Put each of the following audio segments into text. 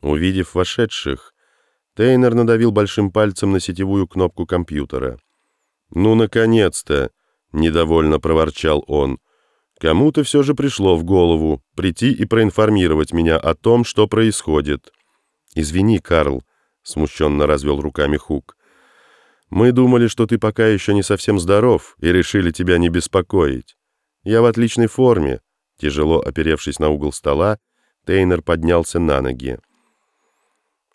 Увидев вошедших, Тейнер надавил большим пальцем на сетевую кнопку компьютера. «Ну, наконец-то!» — недовольно проворчал он. «Кому-то все же пришло в голову прийти и проинформировать меня о том, что происходит». «Извини, Карл», — смущенно развел руками Хук. «Мы думали, что ты пока еще не совсем здоров и решили тебя не беспокоить. Я в отличной форме». Тяжело оперевшись на угол стола, Тейнер поднялся на ноги.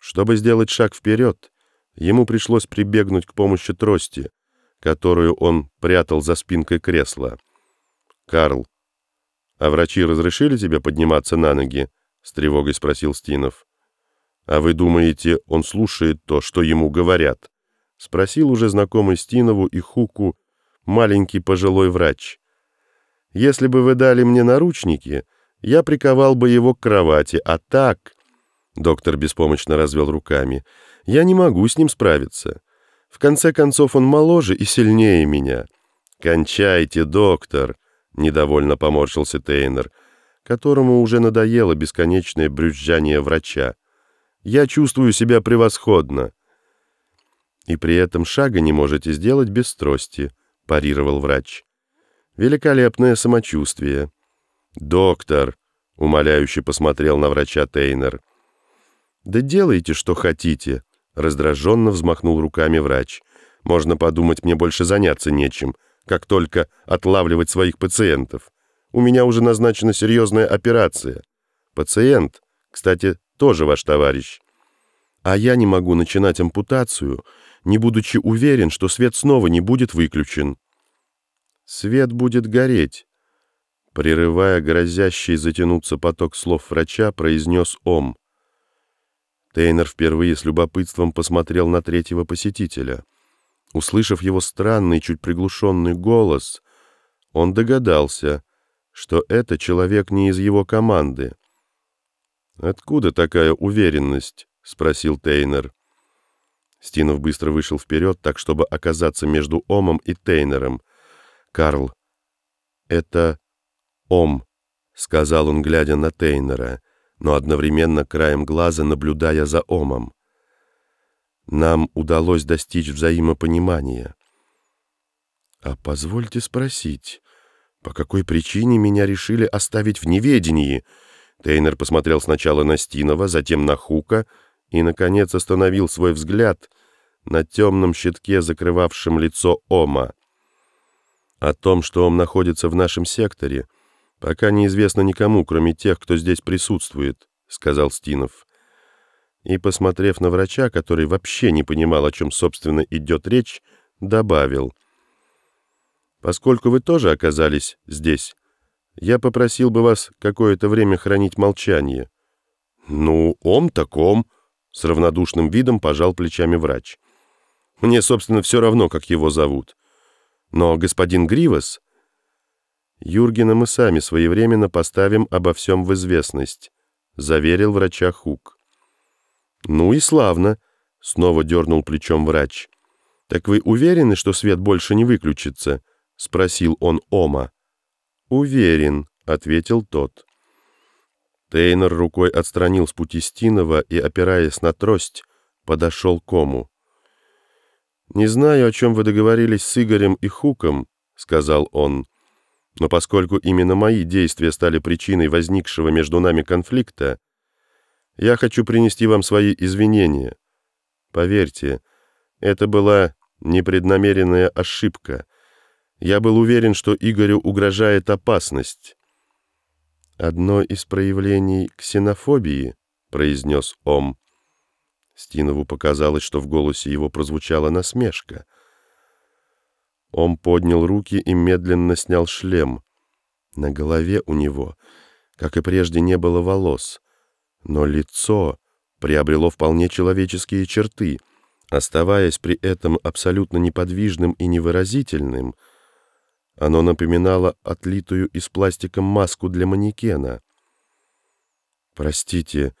Чтобы сделать шаг вперед, ему пришлось прибегнуть к помощи трости, которую он прятал за спинкой кресла. «Карл, а врачи разрешили тебе подниматься на ноги?» — с тревогой спросил Стинов. «А вы думаете, он слушает то, что ему говорят?» — спросил уже знакомый Стинову и Хуку маленький пожилой врач. «Если бы вы дали мне наручники, я приковал бы его к кровати, а так...» Доктор беспомощно развел руками. «Я не могу с ним справиться. В конце концов, он моложе и сильнее меня». «Кончайте, доктор!» — недовольно поморщился Тейнер, которому уже надоело бесконечное брюзжание врача. «Я чувствую себя превосходно». «И при этом шага не можете сделать без трости», — парировал врач. «Великолепное самочувствие». «Доктор», — умоляюще посмотрел на врача Тейнер, — «Да делайте, что хотите», — раздраженно взмахнул руками врач. «Можно подумать, мне больше заняться нечем, как только отлавливать своих пациентов. У меня уже назначена серьезная операция. Пациент, кстати, тоже ваш товарищ. А я не могу начинать ампутацию, не будучи уверен, что свет снова не будет выключен. Свет будет гореть». Прерывая грозящий затянуться поток слов врача, произнес Ом. Тейнер впервые с любопытством посмотрел на третьего посетителя. Услышав его странный, чуть приглушенный голос, он догадался, что это человек не из его команды. «Откуда такая уверенность?» — спросил Тейнер. Стинов быстро вышел вперед, так чтобы оказаться между Омом и Тейнером. «Карл, это Ом», — сказал он, глядя на Тейнера но одновременно краем глаза наблюдая за Омом. Нам удалось достичь взаимопонимания. А позвольте спросить, по какой причине меня решили оставить в неведении? Тейнер посмотрел сначала на Стинова, затем на Хука и, наконец, остановил свой взгляд на темном щитке, закрывавшем лицо Ома. О том, что он находится в нашем секторе — «Пока неизвестно никому, кроме тех, кто здесь присутствует», — сказал Стинов. И, посмотрев на врача, который вообще не понимал, о чем, собственно, идет речь, добавил. «Поскольку вы тоже оказались здесь, я попросил бы вас какое-то время хранить молчание». «Ну, ом таком», — с равнодушным видом пожал плечами врач. «Мне, собственно, все равно, как его зовут. Но господин Гривас Юргена мы сами своевременно поставим обо всем в известность», — заверил врача Хук. «Ну и славно», — снова дернул плечом врач. «Так вы уверены, что свет больше не выключится?» — спросил он Ома. «Уверен», — ответил тот. Тейнер рукой отстранил с пути Стинова и, опираясь на трость, подошел к Ому. «Не знаю, о чем вы договорились с Игорем и Хуком», — сказал он, — но поскольку именно мои действия стали причиной возникшего между нами конфликта, я хочу принести вам свои извинения. Поверьте, это была непреднамеренная ошибка. Я был уверен, что Игорю угрожает опасность. «Одно из проявлений ксенофобии», — произнес Ом. Стинову показалось, что в голосе его прозвучала насмешка — он поднял руки и медленно снял шлем. На голове у него, как и прежде, не было волос, но лицо приобрело вполне человеческие черты, оставаясь при этом абсолютно неподвижным и невыразительным, оно напоминало отлитую из пластика маску для манекена. «Простите,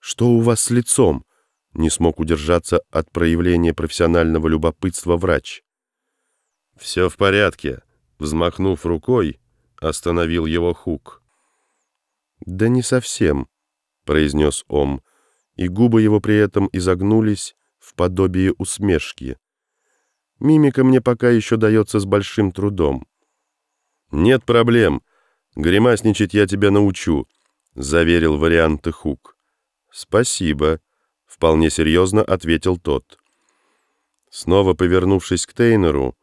что у вас с лицом?» не смог удержаться от проявления профессионального любопытства врач. «Все в порядке», — взмахнув рукой, остановил его Хук. «Да не совсем», — произнес Ом. и губы его при этом изогнулись в подобие усмешки. Мимика мне пока еще дается с большим трудом. «Нет проблем. Гримасничать я тебя научу», — заверил варианты Хук. «Спасибо», — вполне серьезно ответил тот. Снова повернувшись к Тейнеру,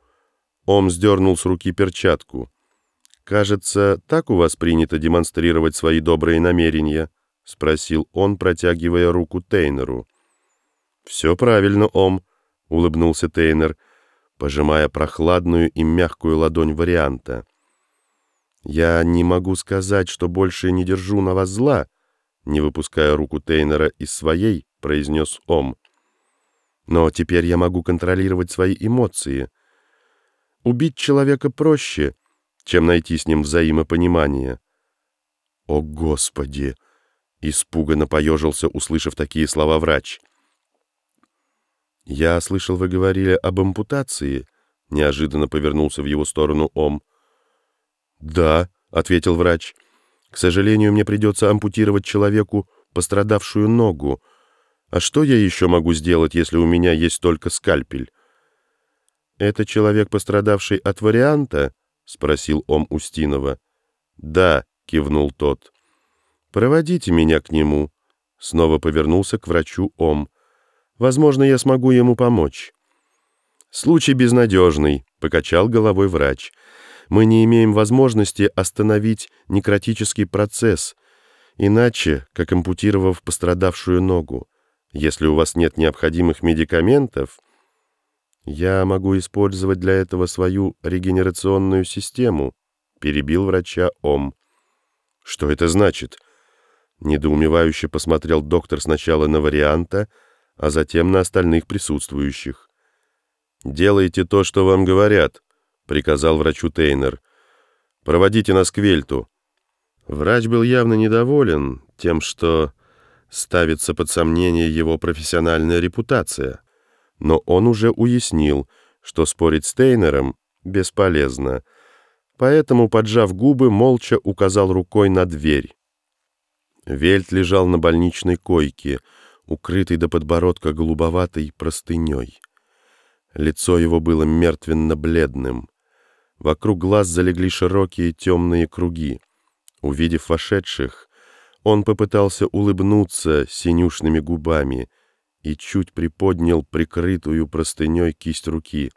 Ом сдернул с руки перчатку. «Кажется, так у вас принято демонстрировать свои добрые намерения?» — спросил он, протягивая руку Тейнеру. «Все правильно, Ом», — улыбнулся Тейнер, пожимая прохладную и мягкую ладонь варианта. «Я не могу сказать, что больше не держу на вас зла», — не выпуская руку Тейнера из своей, произнес Ом. «Но теперь я могу контролировать свои эмоции. Убить человека проще, чем найти с ним взаимопонимание». «О, Господи!» — испуганно поежился, услышав такие слова врач. «Я слышал, вы говорили об ампутации», — неожиданно повернулся в его сторону Ом. «Да», — ответил врач. «К сожалению, мне придется ампутировать человеку пострадавшую ногу. А что я еще могу сделать, если у меня есть только скальпель?» «Это человек, пострадавший от варианта?» — спросил Ом Устинова. «Да», — кивнул тот. «Проводите меня к нему», — снова повернулся к врачу Ом. «Возможно, я смогу ему помочь». «Случай безнадежный», — покачал головой врач. Мы не имеем возможности остановить некротический процесс, иначе, как ампутировав пострадавшую ногу. Если у вас нет необходимых медикаментов, я могу использовать для этого свою регенерационную систему, перебил врача Ом. Что это значит? Недоумевающе посмотрел доктор сначала на варианта, а затем на остальных присутствующих. «Делайте то, что вам говорят», приказал врачу Тейнер. «Проводите нас к Вельту». Врач был явно недоволен тем, что ставится под сомнение его профессиональная репутация, но он уже уяснил, что спорить с Тейнером бесполезно, поэтому, поджав губы, молча указал рукой на дверь. Вельт лежал на больничной койке, укрытый до подбородка голубоватой простыней. Лицо его было мертвенно-бледным. Вокруг глаз залегли широкие темные круги. Увидев вошедших, он попытался улыбнуться синюшными губами и чуть приподнял прикрытую простыней кисть руки.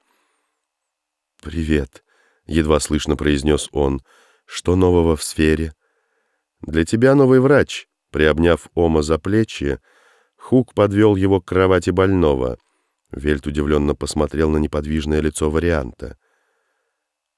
«Привет», — едва слышно произнес он. «Что нового в сфере?» «Для тебя новый врач», — приобняв Ома за плечи, Хук подвел его к кровати больного. Вельт удивленно посмотрел на неподвижное лицо варианта.